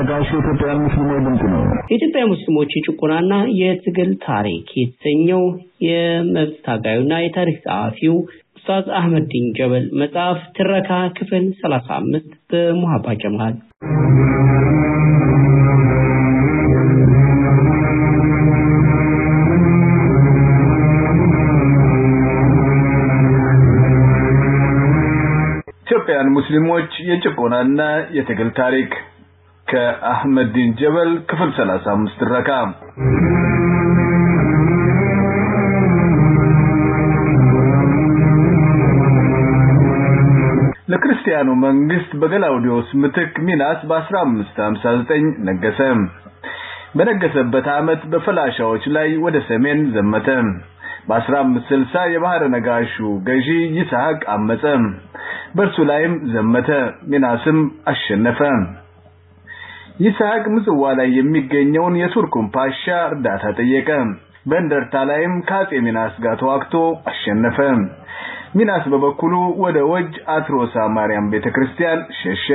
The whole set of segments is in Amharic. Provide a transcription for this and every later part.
ነጋሽ የኢትዮጵያውያን ሙስሊሞች ድምፅ ነው። የኢትዮጵያ ሙስሊሞች የጭቆናና የትግል ታሪክ የተሰኘው የመብት ታጋዩና የታሪክ ጸሐፊው ኡስታዝ አህመድ ዲን ጀበል መጽሐፍ ትረካ ክፍል ሰላሳ አምስት በሙሀባ ጀማል ኢትዮጵያውያን ሙስሊሞች የጭቆናና የትግል ታሪክ ከአህመድ ዲን ጀበል ክፍል 35 ትረካ ለክርስቲያኑ መንግስት በገላውዲዮስ ምትክ ሚናስ በ1559 ነገሰ። በነገሰበት ዓመት በፈላሻዎች ላይ ወደ ሰሜን ዘመተ። በ1560 የባህረ ነጋሹ ገዢ ይስሐቅ አመፀ። በእርሱ ላይም ዘመተ። ሚናስም አሸነፈ። ይስሐቅ ምጽዋ ላይ የሚገኘውን የቱርኩን ፓሻ እርዳታ ጠየቀ። በእንደርታ ላይም ከአጼ ሚናስ ጋር ተዋግቶ አሸነፈ። ሚናስ በበኩሉ ወደ ወጅ አትሮሳ ማርያም ቤተክርስቲያን ሸሸ።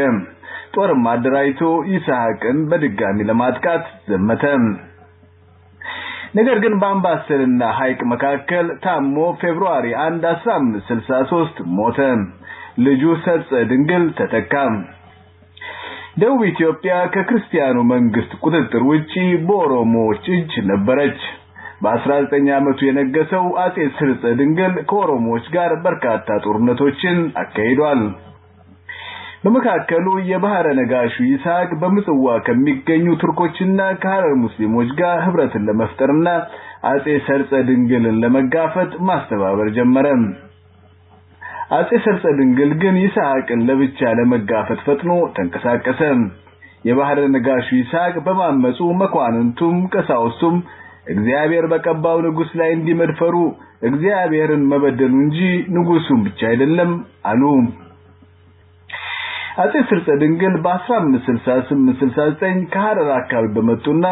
ጦርም አደራጅቶ ይስሐቅን በድጋሚ ለማጥቃት ዘመተ። ነገር ግን በአምባሰልና ሐይቅ መካከል ታሞ ፌብሩዋሪ 1 1563 ሞተ። ልጁ ሰርጸ ድንግል ተተካ። ደቡብ ኢትዮጵያ ከክርስቲያኑ መንግስት ቁጥጥር ውጪ በኦሮሞዎች እጅ ነበረች። በ19 ዓመቱ የነገሰው አጼ ሰርጸ ድንግል ከኦሮሞዎች ጋር በርካታ ጦርነቶችን አካሂዷል። በመካከሉ የባህረ ነጋሹ ይስሐቅ በምጽዋ ከሚገኙ ቱርኮችና ከሐረር ሙስሊሞች ጋር ህብረትን ለመፍጠርና አጼ ሰርጸ ድንግልን ለመጋፈጥ ማስተባበር ጀመረ። አጼ ሰርጸ ድንግል ግን ይስሐቅን ለብቻ ለመጋፈጥ ፈጥኖ ተንቀሳቀሰ። የባህረ ነጋሹ ይስሐቅ በማመፁ መኳንንቱም ቀሳውስቱም እግዚአብሔር በቀባው ንጉስ ላይ እንዲመድፈሩ እግዚአብሔርን መበደሉ እንጂ ንጉሱን ብቻ አይደለም አሉ። አጼ ሰርጸ ድንግል በ1568-69 ከሐረር አካባቢ በመጡና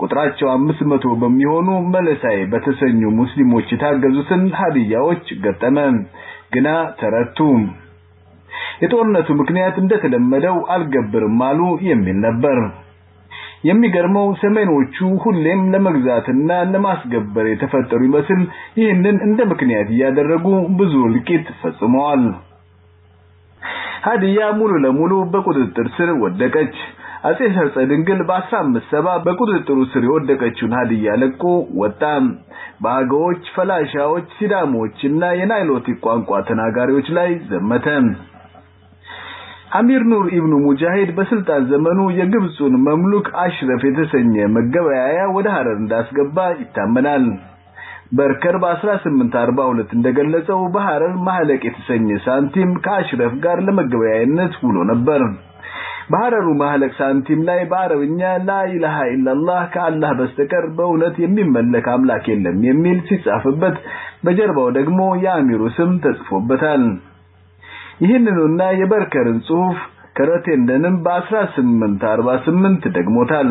ቁጥራቸው 500 በሚሆኑ መለሳይ በተሰኙ ሙስሊሞች የታገዙትን ሀዲያዎች ገጠመ። ግና ተረቱ። የጦርነቱ ምክንያት እንደተለመደው አልገብርም አሉ የሚል ነበር። የሚገርመው ሰሜኖቹ ሁሌም ለመግዛትና ለማስገበር የተፈጠሩ ይመስል ይህንን እንደ ምክንያት እያደረጉ ብዙ እልቂት ፈጽመዋል። ሀዲያ ሙሉ ለሙሉ በቁጥጥር ስር ወደቀች። አጼ ሰርጸ ድንግል በ1570 በቁጥጥሩ ስር የወደቀችውን ሀዲያ ለቆ ወጣ። በአገዎች፣ ፈላሻዎች፣ ሲዳሞችና የናይሎቲክ ቋንቋ ተናጋሪዎች ላይ ዘመተ። አሚር ኑር ኢብኑ ሙጃሂድ በስልጣን ዘመኑ የግብፁን መምሉክ አሽረፍ የተሰኘ መገበያያ ወደ ሐረር እንዳስገባ ይታመናል። በርከር በ1842 እንደገለጸው በሐረር ማህለቅ የተሰኘ ሳንቲም ከአሽረፍ ጋር ለመገበያየነት ውሎ ነበር። በሐረሩ ማህለቅ ሳንቲም ላይ በአረብኛ ላኢላሃ ኢላላህ ከአላህ በስተቀር በእውነት የሚመለክ አምላክ የለም የሚል ሲጻፍበት፣ በጀርባው ደግሞ የአሚሩ ስም ተጽፎበታል። ይህንኑና የበርከርን ጽሑፍ ከረቴንደንም በ1848 ደግሞታል።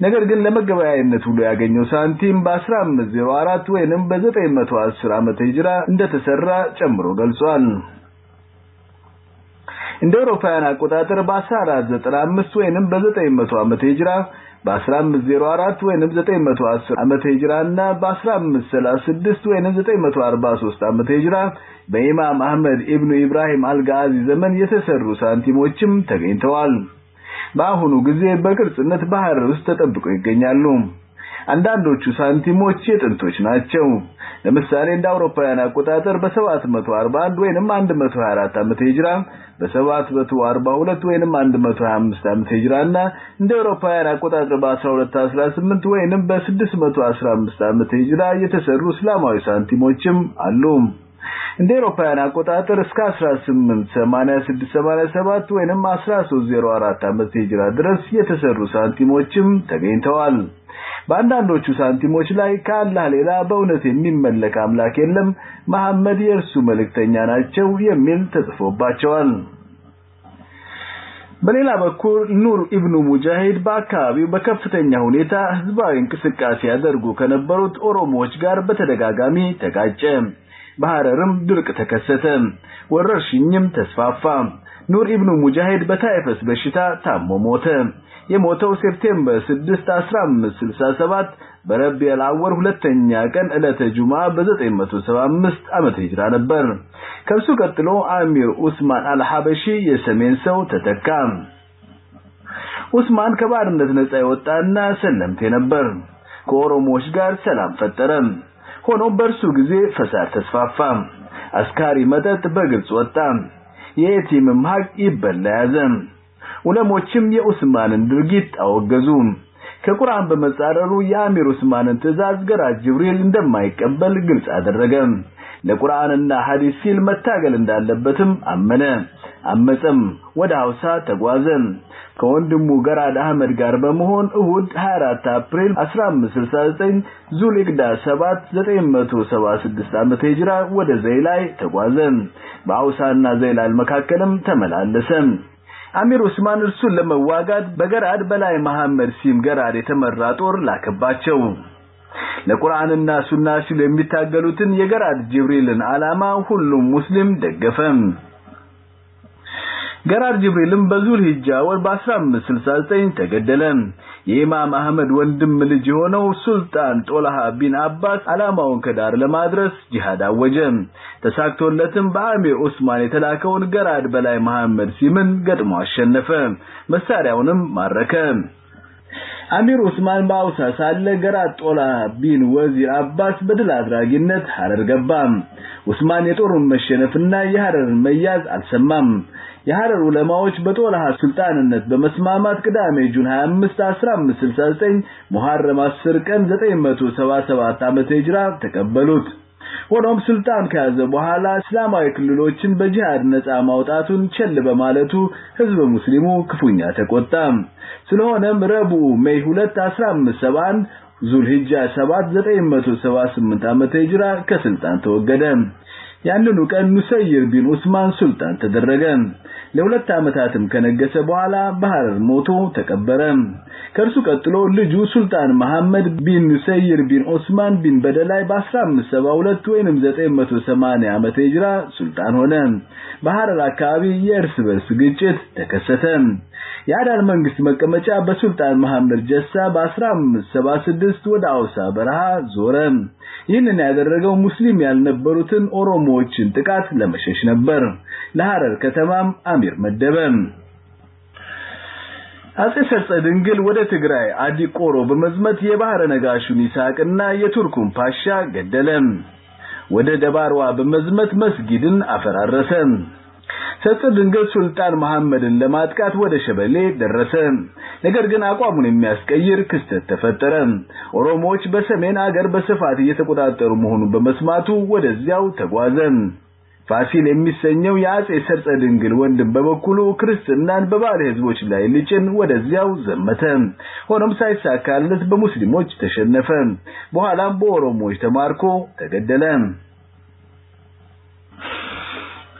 ነገር ግን ለመገበያየነት ውሎ ያገኘው ሳንቲም በ1504 ወይንም በ910 ዓመተ ሂጅራ እንደተሰራ ጨምሮ ገልጿል። እንደ አውሮፓውያን አቆጣጠር በ1495 ወይንም በ900 ዓመተ ሂጅራ በ1504 ወይንም 910 ዓመተ ሂጅራ እና በ1536 ወይንም 943 ዓመተ ሂጅራ በኢማም አህመድ ኢብኑ ኢብራሂም አልጋዚ ዘመን የተሰሩ ሳንቲሞችም ተገኝተዋል። በአሁኑ ጊዜ በቅርጽነት በሐረር ውስጥ ተጠብቀው ይገኛሉ። አንዳንዶቹ ሳንቲሞች የጥንቶች ናቸው። ለምሳሌ እንደ አውሮፓውያን አቆጣጠር በ741 ወይንም 124 ዓመተ ሂጅራ በ742 ወይንም 125 ዓመተ ሂጅራ እና እንደ አውሮፓውያን አቆጣጠር በ1218 ወይንም በ615 ዓመተ ሂጅራ የተሰሩ እስላማዊ ሳንቲሞችም አሉ። እንደ አውሮፓውያን አቆጣጠር እስከ 1886 87 ወይንም 1304 ዓመተ ሂጅራ ድረስ የተሰሩ ሳንቲሞችም ተገኝተዋል። በአንዳንዶቹ ሳንቲሞች ላይ ከአላህ ሌላ በእውነት የሚመለክ አምላክ የለም፣ መሐመድ የእርሱ መልእክተኛ ናቸው የሚል ተጽፎባቸዋል። በሌላ በኩል ኑር ኢብኑ ሙጃሂድ በአካባቢው በከፍተኛ ሁኔታ ህዝባዊ እንቅስቃሴ ያደርጉ ከነበሩት ኦሮሞዎች ጋር በተደጋጋሚ ተጋጨ። በሐረርም ድርቅ ተከሰተ፣ ወረርሽኝም ተስፋፋ። ኑር ኢብኑ ሙጃሂድ በታይፈስ በሽታ ታሞ ሞተ። የሞተው ሴፕቴምበር 6 1567 በረቢዑል አወል ሁለተኛ ቀን ዕለተ ጁምዓ በ975 ዓመተ ሂጅራ ነበር። ከሱ ቀጥሎ አሚር ኡስማን አልሐበሺ የሰሜን ሰው ተተካ። ኡስማን ከባርነት ነፃ የወጣና ሰለምቴ ነበር። ከኦሮሞዎች ጋር ሰላም ፈጠረ። ሆኖም በእርሱ ጊዜ ፈሳድ ተስፋፋ። አስካሪ መጠጥ በግልጽ ወጣ። የየቲምም ሀቅ ይበላ ያዘ። ዑለሞችም የኡስማንን ድርጊት አወገዙ። ከቁርአን በመጻረሩ የአሚር ኡስማንን ትዕዛዝ ገራድ ጅብሪል እንደማይቀበል ግልጽ አደረገ። ለቁርአንና ሐዲስ ሲል መታገል እንዳለበትም አመነ። አመፀም። ወደ ሐውሳ ተጓዘ። ከወንድሙ ገራድ አህመድ ጋር በመሆን እሁድ 24 አፕሪል 1569 ዙልኢግዳ 7 976 ዓመተ ሂጅራ ወደ ዘይላይ ተጓዘ። በሐውሳና ዘይላ መካከልም ተመላለሰ። አሚር ኡስማን እርሱን ለመዋጋት በገራድ በላይ መሐመድ ሲም ገራድ የተመራ ጦር ላከባቸው። ለቁርአንና ሱና ሲሉ የሚታገሉትን የገራድ ጅብሪልን ዓላማ ሁሉም ሙስሊም ደገፈ። ገራድ ጅብሪልም በዙል ሂጃ ወር በ1569 ተገደለ። የኢማም አህመድ ወንድም ልጅ የሆነው ሱልጣን ጦልሃ ቢን አባስ ዓላማውን ከዳር ለማድረስ ጂሃድ አወጀ። ተሳክቶለትም በአሚር ኡስማን የተላከውን ገራድ በላይ መሐመድ ሲምን ገጥሞ አሸነፈ። መሳሪያውንም ማረከ። አሚር ኡስማን በአውሳ ሳለ ገራድ ጦልሃ ቢን ወዚር አባስ በድል አድራጊነት ሐረር ገባ። ኡስማን የጦሩን መሸነፍና የሐረርን መያዝ አልሰማም። የሐረር ዑለማዎች በጦልሃ ሱልጣንነት በመስማማት ቅዳሜ ጁን 25 1569 ሙሐረም 10 ቀን 977 ዓመተ ሂጅራ ተቀበሉት። ሆኖም ሱልጣን ከያዘ በኋላ እስላማዊ ክልሎችን በጂሃድ ነፃ ማውጣቱን ቸል በማለቱ ህዝበ ሙስሊሙ ክፉኛ ተቆጣ። ስለሆነም ረቡዕ ሜይ 2 1571 ዙልሂጃ 7 978 ዓመተ ሂጅራ ከስልጣን ተወገደ። ያንኑ ቀን ኑሰይር ቢን ኡስማን ሱልጣን ተደረገ። ለሁለት ዓመታትም ከነገሰ በኋላ በሐረር ሞቶ ተቀበረ። ከእርሱ ቀጥሎ ልጁ ሱልጣን መሐመድ ቢን ኑሰይር ቢን ኡስማን ቢን በደላይ በ1572 ወይንም 980 ዓመተ ሂጅራ ሱልጣን ሆነ። በሐረር አካባቢ የእርስ በርስ ግጭት ተከሰተ። የአዳል መንግስት መቀመጫ በሱልጣን መሐመድ ጀሳ በ1576 ወደ አውሳ በረሃ ዞረ። ይህንን ያደረገው ሙስሊም ያልነበሩትን ኦሮሞዎችን ጥቃት ለመሸሽ ነበር። ለሐረር ከተማም አሚር መደበ። አጼ ሰርጸ ድንግል ወደ ትግራይ አዲቆሮ በመዝመት የባህረ ነጋሹን ይስሐቅና የቱርኩን ፓሻ ገደለ። ወደ ደባርዋ በመዝመት መስጊድን አፈራረሰ። ሰርጸ ድንግል ሱልጣን መሐመድን ለማጥቃት ወደ ሸበሌ ደረሰ። ነገር ግን አቋሙን የሚያስቀይር ክስተት ተፈጠረ። ኦሮሞዎች በሰሜን አገር በስፋት እየተቆጣጠሩ መሆኑን በመስማቱ ወደዚያው ተጓዘ። ፋሲል የሚሰኘው የአጼ ሰርጸ ድንግል ወንድም በበኩሉ ክርስትናን በባለ ህዝቦች ላይ ሊጭን ወደዚያው ዘመተ። ሆኖም ሳይሳካለት በሙስሊሞች ተሸነፈ። በኋላም በኦሮሞዎች ተማርኮ ተገደለ።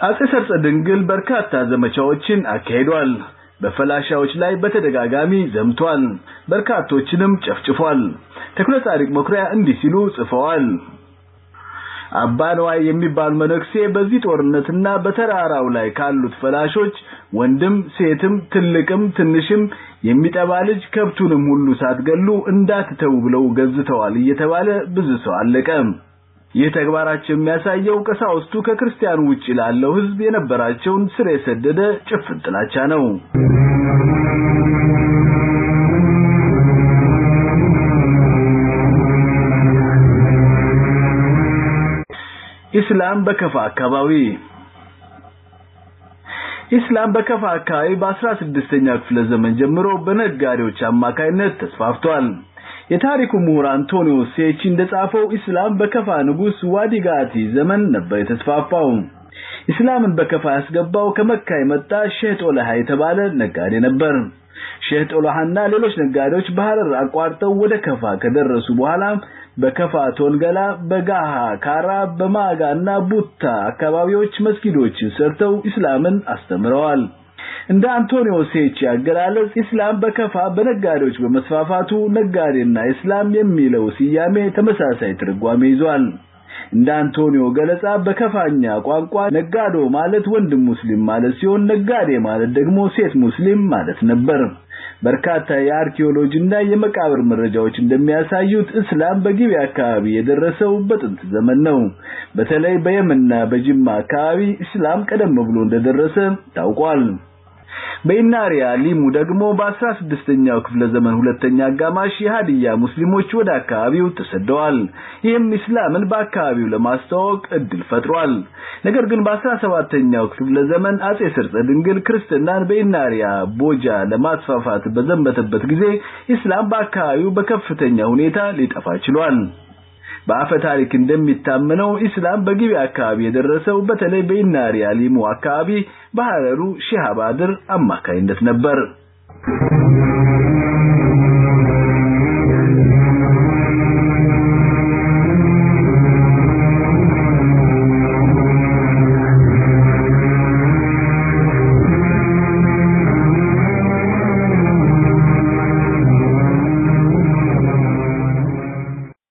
አጼ ሰርጸ ድንግል በርካታ ዘመቻዎችን አካሂዷል። በፈላሻዎች ላይ በተደጋጋሚ ዘምቷል። በርካቶችንም ጨፍጭፏል። ተክለ ጻድቅ መኩሪያ እንዲህ ሲሉ ጽፈዋል። አባ ነዋይ የሚባል መነኩሴ በዚህ ጦርነትና በተራራው ላይ ካሉት ፈላሾች ወንድም ሴትም ትልቅም ትንሽም የሚጠባ ልጅ ከብቱንም ሁሉ ሳትገሉ እንዳትተው ብለው ገዝተዋል እየተባለ ብዙ ሰው አለቀ። ይህ ተግባራቸው የሚያሳየው ቀሳውስቱ ከክርስቲያኑ ውጪ ላለው ሕዝብ የነበራቸውን ስር የሰደደ ጭፍን ጥላቻ ነው። ኢስላም በከፋ አካባቢ ኢስላም በከፋ አካባቢ በ16ኛው ክፍለ ዘመን ጀምሮ በነጋዴዎች አማካይነት ተስፋፍቷል። የታሪኩ ምሁር አንቶኒዮ ሴቺ እንደጻፈው ኢስላም በከፋ ንጉስ ዋዲጋቲ ዘመን ነበር የተስፋፋው። ኢስላምን በከፋ ያስገባው ከመካ የመጣ ሼህ ጦለሃ የተባለ ነጋዴ ነበር። ሼህ ጦለሃና ሌሎች ነጋዴዎች ባህር አቋርጠው ወደ ከፋ ከደረሱ በኋላ በከፋ ቶልገላ፣ በጋሃ ካራ፣ በማጋና ቡታ አካባቢዎች መስጊዶችን ሰርተው ኢስላምን አስተምረዋል። እንደ አንቶኒዮ ሴቺ አገላለጽ ኢስላም በከፋ በነጋዴዎች በመስፋፋቱ ነጋዴና ኢስላም የሚለው ስያሜ ተመሳሳይ ትርጓሜ ይዟል። እንደ አንቶኒዮ ገለጻ በከፋኛ ቋንቋ ነጋዶ ማለት ወንድም ሙስሊም ማለት ሲሆን ነጋዴ ማለት ደግሞ ሴት ሙስሊም ማለት ነበር። በርካታ የአርኪኦሎጂና የመቃብር መረጃዎች እንደሚያሳዩት እስላም በጊቤ አካባቢ የደረሰው በጥንት ዘመን ነው። በተለይ በየመንና በጅማ አካባቢ እስላም ቀደም ብሎ እንደደረሰ ታውቋል። በኢናሪያ ሊሙ ደግሞ በ16ኛው ክፍለ ዘመን ሁለተኛ አጋማሽ የሃዲያ ሙስሊሞች ወደ አካባቢው ተሰደዋል። ይህም እስላምን በአካባቢው ለማስተዋወቅ እድል ፈጥሯል። ነገር ግን በ17ኛው ክፍለ ዘመን አጼ ሰርጸ ድንግል ክርስትናን በኢናሪያ ቦጃ ለማስፋፋት በዘመተበት ጊዜ እስላም በአካባቢው በከፍተኛ ሁኔታ ሊጠፋ ችሏል። በአፈ ታሪክ እንደሚታመነው ኢስላም በጊቤ አካባቢ የደረሰው በተለይ በኢናሪያ ሊሙ አካባቢ በሐረሩ ሺህ አባድር አማካይነት ነበር።